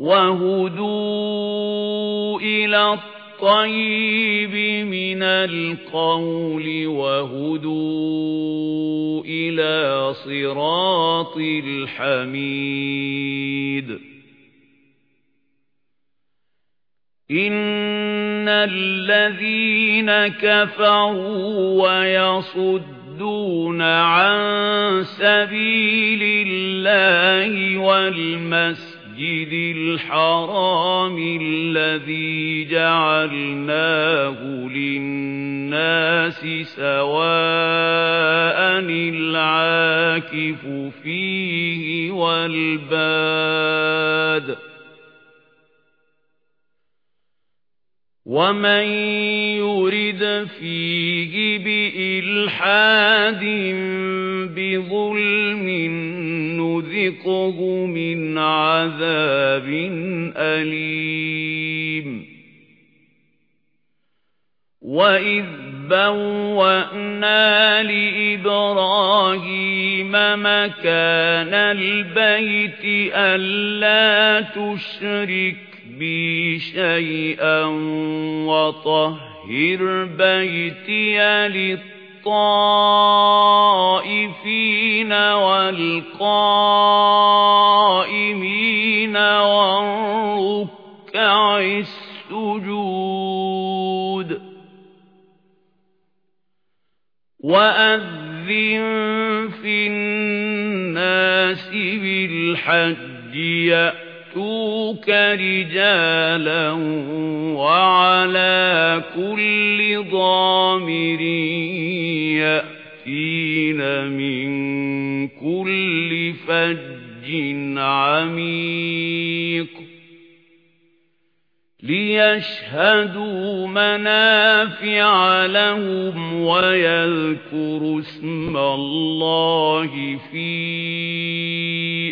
وهدوا إلى الطيب من القول وهدوا إلى صراط الحميد إن الذين كفروا ويصدون عن سبيل الله والمسجد المسجد الحرام الذي جعلناه للناس سواء العاكف فيه والباد. ومن يرد فيه بإلحاد بظلم نذقه من عذاب أليم وإذ بوأنا لإبراهيم مكان البيت ألا تشرك بي شيئا وطهر بيتي للطائفين والقائمين والركع السجود وأذن في الناس بالحج يأتي يأتوك رجالا وعلى كل ضامر يأتين من كل فج عميق ليشهدوا منافع لهم ويذكروا اسم الله في